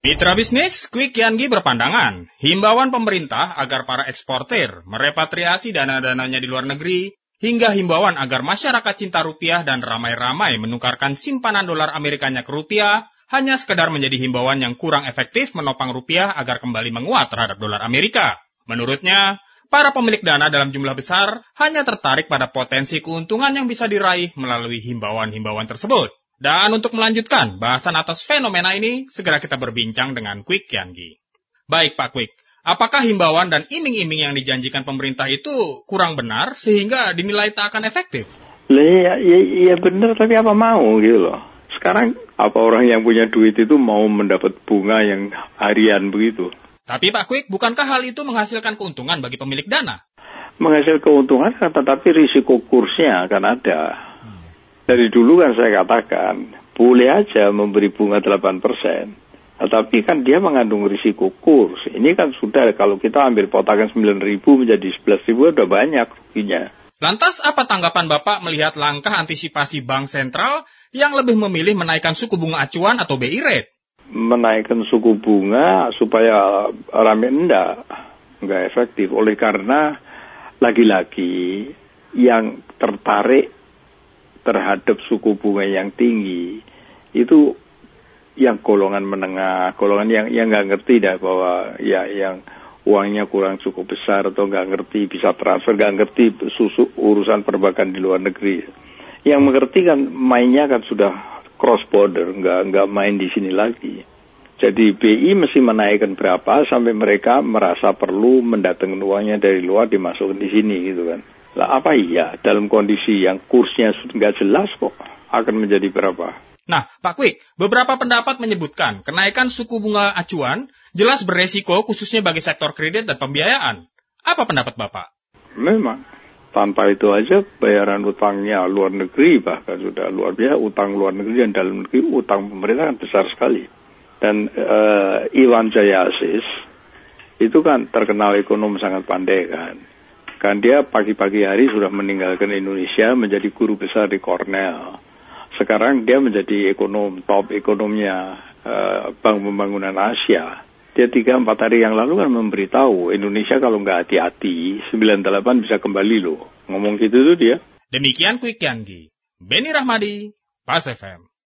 Mitra bisnis, Quick Yangi berpandangan, himbauan pemerintah agar para eksportir merepatriasi dana-dananya di luar negeri, hingga himbauan agar masyarakat cinta rupiah dan ramai-ramai menukarkan simpanan dolar Amerikanya ke rupiah, hanya sekedar menjadi himbauan yang kurang efektif menopang rupiah agar kembali menguat terhadap dolar Amerika. Menurutnya, para pemilik dana dalam jumlah besar hanya tertarik pada potensi keuntungan yang bisa diraih melalui himbauan-himbauan tersebut. Dan untuk melanjutkan bahasan atas fenomena ini, segera kita berbincang dengan Quick Yanggi. Baik Pak Quick, apakah himbauan dan iming-iming yang dijanjikan pemerintah itu kurang benar sehingga dinilai tak akan efektif? Iya, ya, ya benar, tapi apa mau gitu loh. Sekarang apa orang yang punya duit itu mau mendapat bunga yang harian begitu? Tapi Pak Quick, bukankah hal itu menghasilkan keuntungan bagi pemilik dana? Menghasilkan keuntungan, tetapi risiko kursnya akan ada. Dari dulu kan saya katakan, boleh aja memberi bunga 8%. Tetapi kan dia mengandung risiko kurs. Ini kan sudah kalau kita ambil potongan 9 ribu menjadi 11 ribu udah banyak ruginya. Lantas apa tanggapan Bapak melihat langkah antisipasi bank sentral yang lebih memilih menaikkan suku bunga acuan atau BI rate? Menaikkan suku bunga supaya rame enggak, enggak efektif. Oleh karena lagi-lagi yang tertarik terhadap suku bunga yang tinggi itu yang golongan menengah, golongan yang yang nggak ngerti dah bahwa ya yang uangnya kurang cukup besar atau nggak ngerti bisa transfer, nggak ngerti susu urusan perbankan di luar negeri. Yang mengerti kan mainnya kan sudah cross border, nggak nggak main di sini lagi. Jadi BI mesti menaikkan berapa sampai mereka merasa perlu mendatangkan uangnya dari luar dimasukkan di sini gitu kan. Lah apa iya dalam kondisi yang kursnya sudah nggak jelas kok akan menjadi berapa? Nah, Pak Kwik, beberapa pendapat menyebutkan kenaikan suku bunga acuan jelas beresiko khususnya bagi sektor kredit dan pembiayaan. Apa pendapat Bapak? Memang. Tanpa itu aja bayaran utangnya luar negeri bahkan sudah luar biasa utang luar negeri dan dalam negeri utang pemerintah kan besar sekali. Dan uh, Iwan Jayasis itu kan terkenal ekonom sangat pandai kan Kan dia pagi-pagi hari sudah meninggalkan Indonesia menjadi guru besar di Cornell. Sekarang dia menjadi ekonom, top ekonomnya uh, Bank Pembangunan Asia. Dia tiga empat hari yang lalu kan memberitahu Indonesia kalau nggak hati-hati 98 bisa kembali loh. Ngomong gitu tuh dia. Demikian Quick Yanggi. Beni Rahmadi, Pas FM.